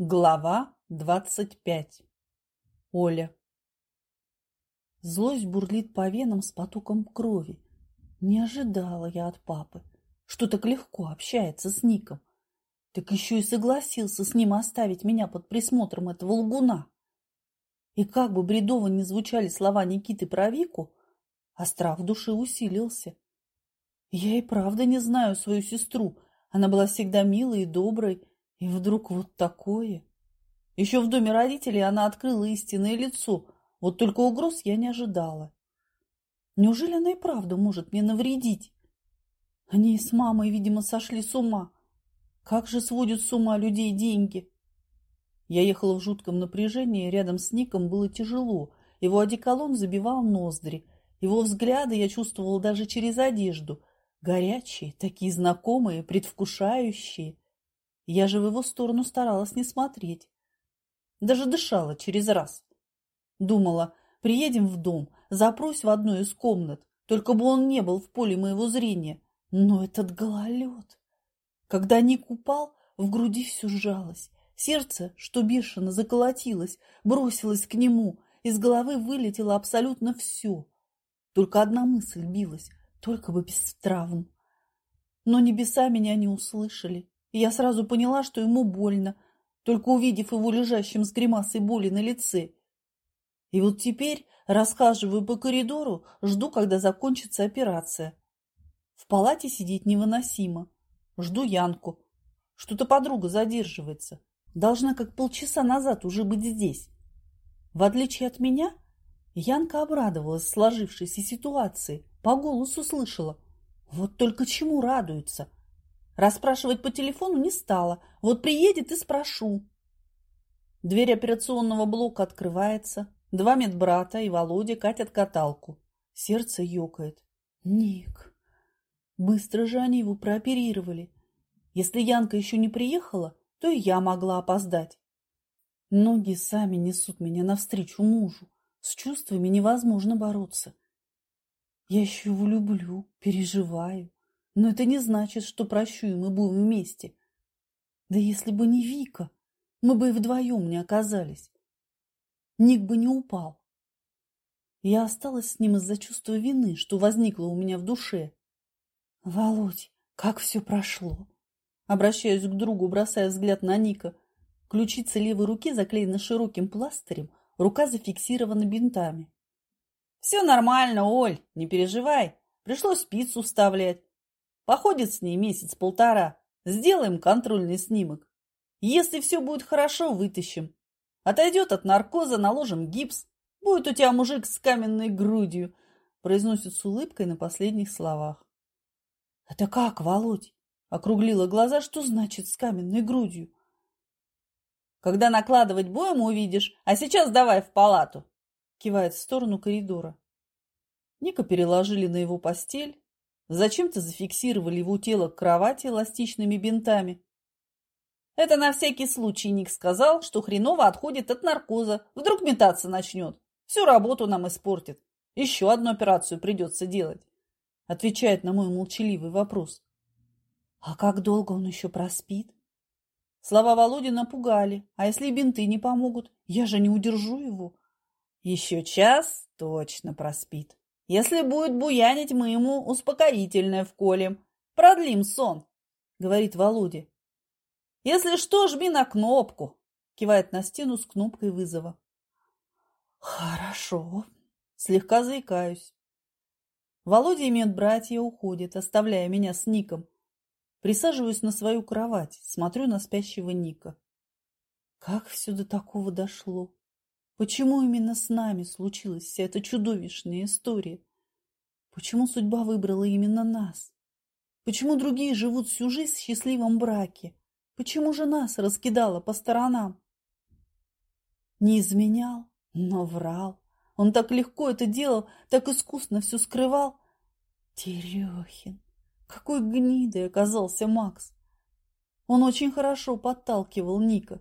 Глава двадцать пять. Оля. Злость бурлит по венам с потоком крови. Не ожидала я от папы, что так легко общается с Ником. Так еще и согласился с ним оставить меня под присмотром этого лгуна. И как бы бредово не звучали слова Никиты про Вику, а страх в душе усилился. Я и правда не знаю свою сестру. Она была всегда милой и доброй, и вдруг вот такое. Еще в доме родителей она открыла истинное лицо, вот только угроз я не ожидала. Неужели она и правда может мне навредить? Они с мамой, видимо, сошли с ума. Как же сводят с ума людей деньги? Я ехала в жутком напряжении, рядом с Ником было тяжело. Его одеколон забивал ноздри. Его взгляды я чувствовала даже через одежду. Горячие, такие знакомые, предвкушающие. Я же в его сторону старалась не смотреть. Даже дышала через раз. Думала, приедем в дом, запрусь в одну из комнат, только бы он не был в поле моего зрения. Но этот гололед... Когда Ник упал, в груди все сжалось. Сердце, что бешено заколотилось, бросилось к нему. Из головы вылетело абсолютно все. Только одна мысль билась, только бы без травм. Но небеса меня не услышали я сразу поняла, что ему больно, только увидев его лежащим с гримасой боли на лице. И вот теперь расхаживаю по коридору, жду, когда закончится операция. В палате сидеть невыносимо. Жду Янку. Что-то подруга задерживается. Должна как полчаса назад уже быть здесь. В отличие от меня, Янка обрадовалась сложившейся ситуации, по голосу слышала. Вот только чему радуется – Расспрашивать по телефону не стала. Вот приедет и спрошу. Дверь операционного блока открывается. Два медбрата и Володя катят каталку. Сердце ёкает. Ник. Быстро же они его прооперировали. Если Янка еще не приехала, то и я могла опоздать. Ноги сами несут меня навстречу мужу. С чувствами невозможно бороться. Я еще его люблю, переживаю. Но это не значит, что прощу и мы будем вместе. Да если бы не Вика, мы бы и вдвоем не оказались. Ник бы не упал. Я осталась с ним из-за чувства вины, что возникло у меня в душе. Володь, как все прошло. Обращаюсь к другу, бросая взгляд на Ника. Ключица левой руки заклеена широким пластырем, рука зафиксирована бинтами. Все нормально, Оль, не переживай. Пришлось спицу вставлять. Походит с ней месяц-полтора. Сделаем контрольный снимок. Если все будет хорошо, вытащим. Отойдет от наркоза, наложим гипс. Будет у тебя мужик с каменной грудью, произносит с улыбкой на последних словах. Это как, Володь? Округлила глаза, что значит с каменной грудью? Когда накладывать будем, увидишь. А сейчас давай в палату. Кивает в сторону коридора. Ника переложили на его постель, Зачем-то зафиксировали его тело к кровати эластичными бинтами. Это на всякий случай Ник сказал, что хреново отходит от наркоза. Вдруг метаться начнет. Всю работу нам испортит. Еще одну операцию придется делать. Отвечает на мой молчаливый вопрос. А как долго он еще проспит? Слова Володи напугали. А если бинты не помогут? Я же не удержу его. Еще час точно проспит. Если будет буянить, мы ему успокоительное вколем. Продлим сон, говорит Володя. Если что, жми на кнопку, кивает на стену с кнопкой вызова. Хорошо, слегка заикаюсь. Володя и медбратья уходят, оставляя меня с Ником. Присаживаюсь на свою кровать, смотрю на спящего Ника. Как все до такого дошло? Почему именно с нами случилась вся эта чудовищная история? Почему судьба выбрала именно нас? Почему другие живут всю жизнь в счастливом браке? Почему же нас раскидала по сторонам? Не изменял, но врал. Он так легко это делал, так искусно все скрывал. Терехин, какой гнидой оказался Макс. Он очень хорошо подталкивал Ника.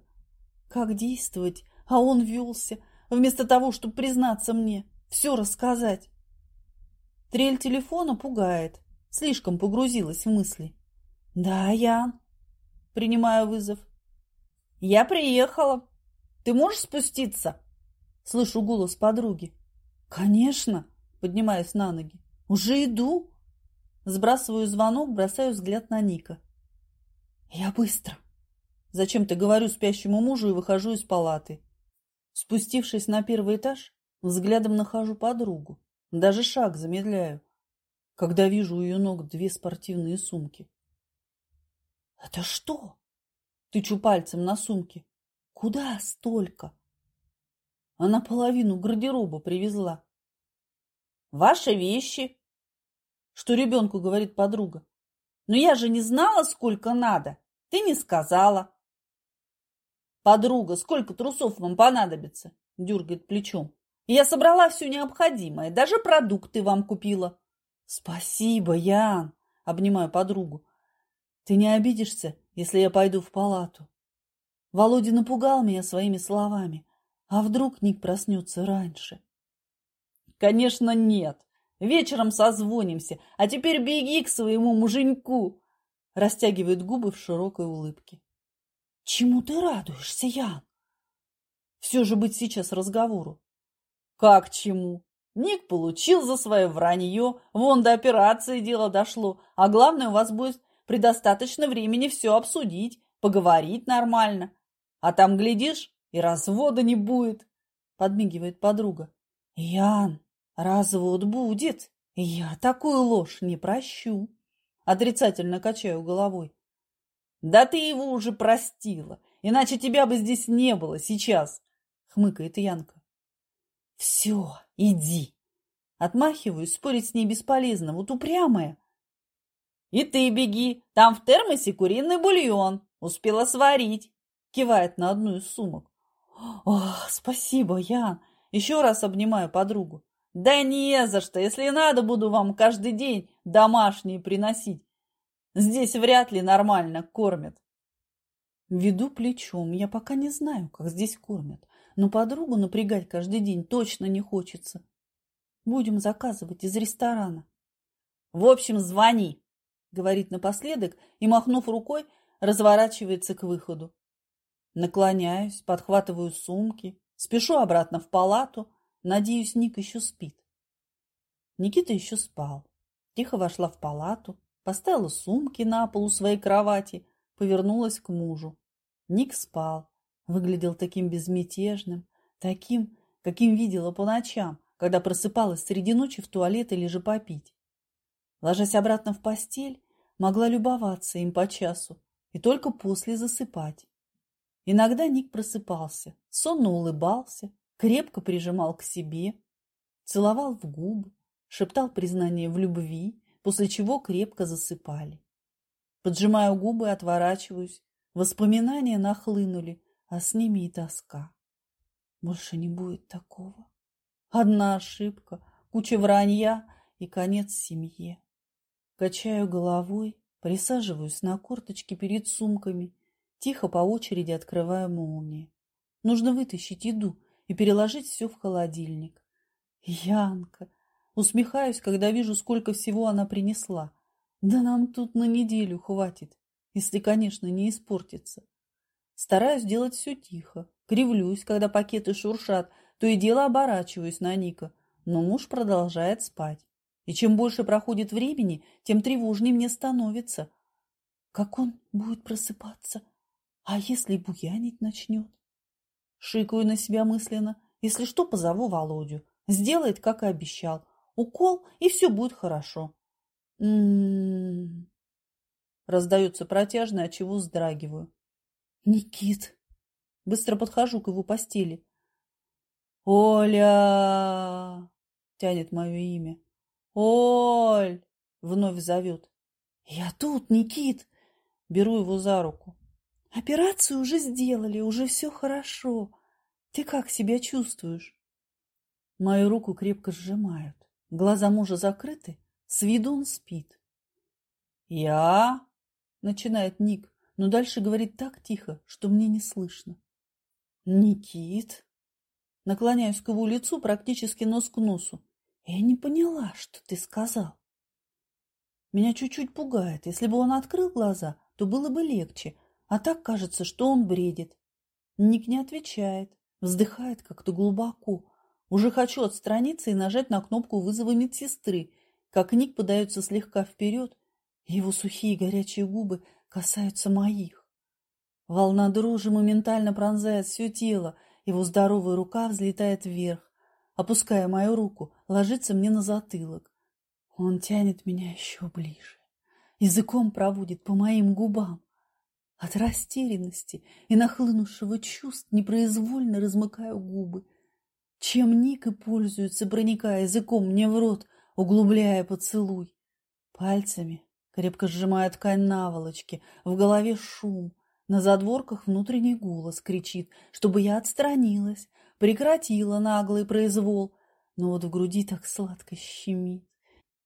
Как действовать, а он велся, вместо того, чтобы признаться мне, все рассказать. Трель телефона пугает, слишком погрузилась в мысли. «Да, Ян», принимаю вызов. Я приехала. Ты можешь спуститься? Слышу голос подруги. Конечно, поднимаюсь на ноги. Уже иду. Сбрасываю звонок, бросаю взгляд на Ника. Я быстро. Зачем-то говорю спящему мужу и выхожу из палаты. Спустившись на первый этаж, взглядом нахожу подругу. Даже шаг замедляю, когда вижу у ее ног две спортивные сумки. «Это что?» Тычу пальцем на сумке. «Куда столько?» Она половину гардероба привезла. «Ваши вещи!» Что ребенку говорит подруга. «Но я же не знала, сколько надо. Ты не сказала». «Подруга, сколько трусов вам понадобится?» Дергает плечом. «Я собрала все необходимое, даже продукты вам купила». «Спасибо, Ян!» Обнимаю подругу. «Ты не обидишься, если я пойду в палату?» Володя напугал меня своими словами. А вдруг Ник проснется раньше? «Конечно, нет. Вечером созвонимся, а теперь беги к своему муженьку!» Растягивает губы в широкой улыбке. Чему ты радуешься, Ян? Все же быть сейчас разговору. Как чему? Ник получил за свое вранье, вон до операции дело дошло, а главное, у вас будет предостаточно времени все обсудить, поговорить нормально. А там, глядишь, и развода не будет, подмигивает подруга. Ян, развод будет, я такую ложь не прощу. Отрицательно качаю головой. Да ты его уже простила, иначе тебя бы здесь не было сейчас, хмыкает Янка. Все, иди. Отмахиваюсь, спорить с ней бесполезно, вот упрямая. И ты беги, там в термосе куриный бульон, успела сварить, кивает на одну из сумок. Ох, спасибо, Ян. Еще раз обнимаю подругу. Да не за что, если надо, буду вам каждый день домашние приносить. Здесь вряд ли нормально кормят. Веду плечом. Я пока не знаю, как здесь кормят. Но подругу напрягать каждый день точно не хочется. Будем заказывать из ресторана. В общем, звони, говорит напоследок и, махнув рукой, разворачивается к выходу. Наклоняюсь, подхватываю сумки, спешу обратно в палату. Надеюсь, Ник еще спит. Никита еще спал. Тихо вошла в палату, поставила сумки на пол у своей кровати, повернулась к мужу. Ник спал, выглядел таким безмятежным, таким, каким видела по ночам, когда просыпалась среди ночи в туалет или же попить. Ложась обратно в постель, могла любоваться им по часу и только после засыпать. Иногда Ник просыпался, сонно улыбался, крепко прижимал к себе, целовал в губы, шептал признание в любви, после чего крепко засыпали. Поджимаю губы, отворачиваюсь. Воспоминания нахлынули, а с ними и тоска. Больше не будет такого. Одна ошибка, куча вранья и конец семье. Качаю головой, присаживаюсь на корточки перед сумками, тихо по очереди открываю молнии. Нужно вытащить еду и переложить все в холодильник. Янка, Усмехаюсь, когда вижу, сколько всего она принесла. Да нам тут на неделю хватит, если, конечно, не испортится. Стараюсь делать все тихо, кривлюсь, когда пакеты шуршат, то и дело оборачиваюсь на Ника, но муж продолжает спать. И чем больше проходит времени, тем тревожнее мне становится. Как он будет просыпаться? А если буянить начнет? Шикаю на себя мысленно. Если что, позову Володю. Сделает, как и обещал укол, и все будет хорошо. М-м-м. Раздается протяжно, от чего вздрагиваю. Никит. Быстро подхожу к его постели. Оля! Тянет мое имя. Оль! Вновь зовет. Я тут, Никит. Беру его за руку. Операцию уже сделали, уже все хорошо. Ты как себя чувствуешь? Мою руку крепко сжимают. Глаза мужа закрыты, с виду он спит. «Я?» — начинает Ник, но дальше говорит так тихо, что мне не слышно. «Никит?» Наклоняюсь к его лицу практически нос к носу. «Я не поняла, что ты сказал». Меня чуть-чуть пугает. Если бы он открыл глаза, то было бы легче, а так кажется, что он бредит. Ник не отвечает, вздыхает как-то глубоко. Уже хочу отстраниться и нажать на кнопку вызова медсестры, как Ник подается слегка вперед, его сухие горячие губы касаются моих. Волна дрожи моментально пронзает все тело, его здоровая рука взлетает вверх, опуская мою руку, ложится мне на затылок. Он тянет меня еще ближе, языком проводит по моим губам. От растерянности и нахлынувшего чувств непроизвольно размыкаю губы. Чем Ник и пользуется, проникая языком мне в рот, углубляя поцелуй. Пальцами крепко сжимая ткань наволочки, в голове шум. На задворках внутренний голос кричит, чтобы я отстранилась, прекратила наглый произвол. Но вот в груди так сладко щемит.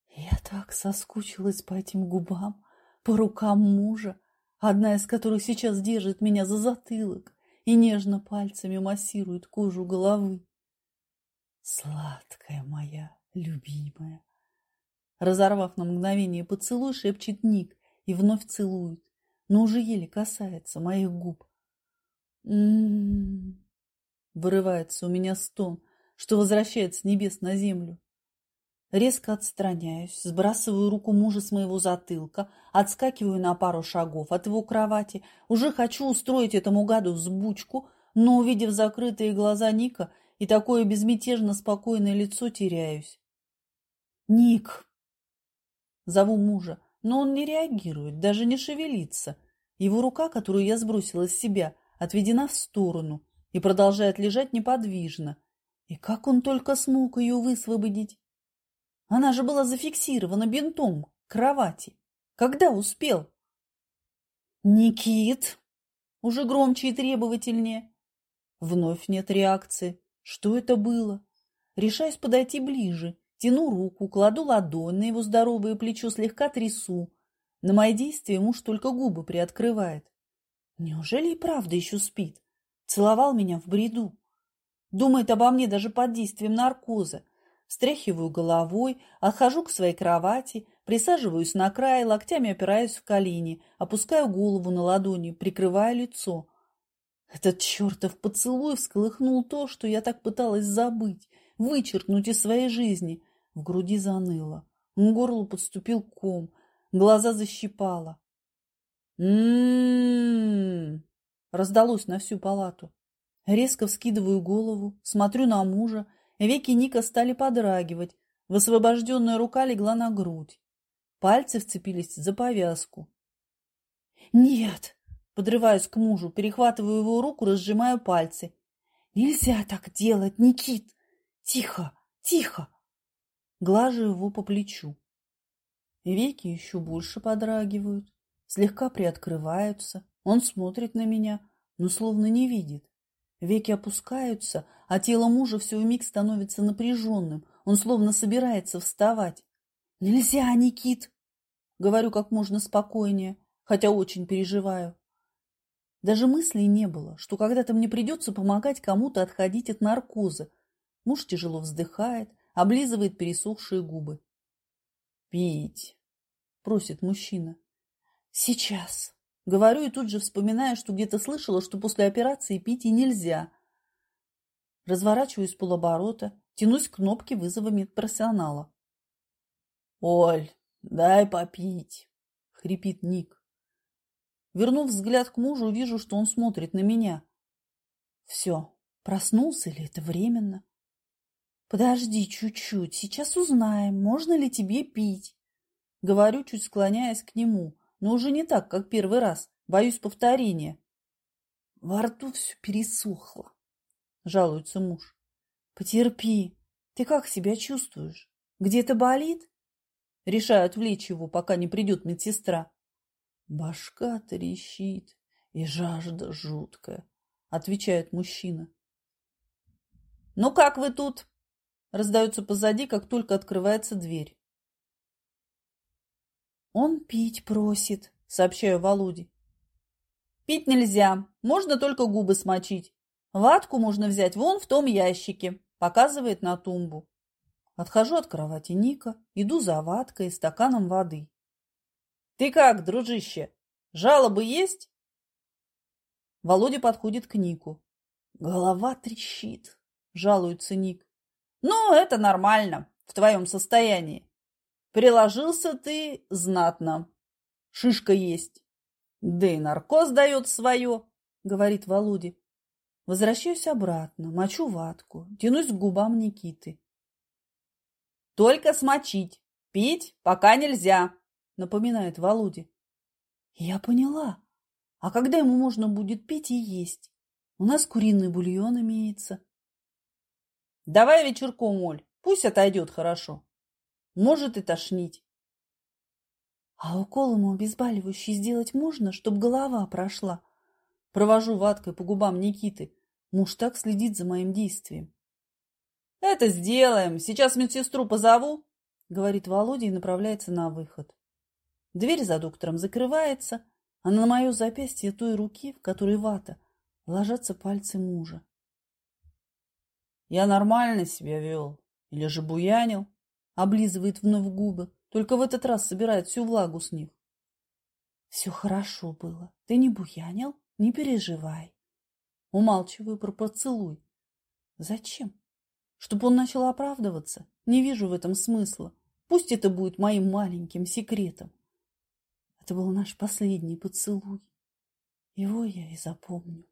Я так соскучилась по этим губам, по рукам мужа, одна из которых сейчас держит меня за затылок и нежно пальцами массирует кожу головы. Сладкая моя, любимая. Разорвав на мгновение поцелуй, шепчет Ник и вновь целует, но уже еле касается моих губ. М-м-м. Вырывается у меня стон, что возвращает с небес на землю. Резко отстраняюсь, сбрасываю руку мужа с моего затылка, отскакиваю на пару шагов от его кровати. Уже хочу устроить этому гаду взбучку, но, увидев закрытые глаза Ника и такое безмятежно спокойное лицо, теряюсь. «Ник!» Зову мужа, но он не реагирует, даже не шевелится. Его рука, которую я сбросила с себя, отведена в сторону и продолжает лежать неподвижно. И как он только смог ее высвободить? Она же была зафиксирована бинтом к кровати. Когда успел? «Никит!» Уже громче и требовательнее. Вновь нет реакции. Что это было? Решаюсь подойти ближе. Тяну руку, кладу ладонь на его здоровое плечо, слегка трясу. На мои действия муж только губы приоткрывает. Неужели и правда еще спит? Целовал меня в бреду. Думает обо мне даже под действием наркоза. Встряхиваю головой, отхожу к своей кровати, присаживаюсь на край, локтями опираюсь в колени, опускаю голову на ладони, прикрывая лицо. Этот чертов поцелуй всколыхнул то, что я так пыталась забыть, вычеркнуть из своей жизни. В груди заныло, к горлу подступил ком, глаза защипало. «М-м-м!» раздалось на всю палату. Резко вскидываю голову, смотрю на мужа, Веки Ника стали подрагивать, высвобожденная рука легла на грудь. Пальцы вцепились за повязку. «Нет!» — подрываюсь к мужу, перехватываю его руку, разжимаю пальцы. «Нельзя так делать, Никит! Тихо, тихо!» Глажу его по плечу. Веки еще больше подрагивают, слегка приоткрываются. Он смотрит на меня, но словно не видит. Веки опускаются, а тело мужа все вмиг становится напряженным. Он словно собирается вставать. «Нельзя, Никит!» Говорю как можно спокойнее, хотя очень переживаю. Даже мыслей не было, что когда-то мне придется помогать кому-то отходить от наркоза. Муж тяжело вздыхает, облизывает пересохшие губы. «Пить!» – просит мужчина. «Сейчас!» Говорю и тут же вспоминаю, что где-то слышала, что после операции пить и нельзя. Разворачиваюсь полоборота, тянусь к кнопке вызова медперсонала. «Оль, дай попить!» — хрипит Ник. Вернув взгляд к мужу, вижу, что он смотрит на меня. Все, проснулся или это временно? Подожди чуть-чуть, сейчас узнаем, можно ли тебе пить. Говорю, чуть склоняясь к нему, но уже не так, как первый раз. Боюсь повторения. Во рту все пересохло, жалуется муж. Потерпи. Ты как себя чувствуешь? Где-то болит? Решаю отвлечь его, пока не придет медсестра. Башка трещит и жажда жуткая, отвечает мужчина. Ну как вы тут? Раздается позади, как только открывается дверь. «Он пить просит», — сообщаю Володе. «Пить нельзя, можно только губы смочить. Ватку можно взять вон в том ящике», — показывает на тумбу. Отхожу от кровати Ника, иду за ваткой и стаканом воды. «Ты как, дружище? Жалобы есть?» Володя подходит к Нику. Голова трещит, жалуется Ник. Ну, это нормально в твоем состоянии. Приложился ты знатно. Шишка есть. Да и наркоз дает свое, говорит Володя. Возвращаюсь обратно, мочу ватку, тянусь к губам Никиты. Только смочить. Пить пока нельзя, напоминает Володя. Я поняла. А когда ему можно будет пить и есть? У нас куриный бульон имеется. Давай вечерком, Оль, пусть отойдет хорошо. Может и тошнить. А укол ему обезболивающий сделать можно, чтобы голова прошла? Провожу ваткой по губам Никиты. Муж так следит за моим действием. Это сделаем. Сейчас медсестру позову, говорит Володя и направляется на выход. Дверь за доктором закрывается, а на мое запястье той руки, в которой вата, ложатся пальцы мужа. Я нормально себя вел. Или же буянил? Облизывает вновь губы. Только в этот раз собирает всю влагу с них. Все хорошо было. Ты не буянил? Не переживай. Умалчиваю про поцелуй. Зачем? Чтобы он начал оправдываться? Не вижу в этом смысла. Пусть это будет моим маленьким секретом. Это был наш последний поцелуй. Его я и запомню.